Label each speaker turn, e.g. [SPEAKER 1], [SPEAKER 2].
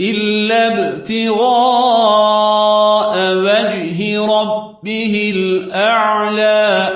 [SPEAKER 1] إلا ابتغاء وجه ربه الأعلى.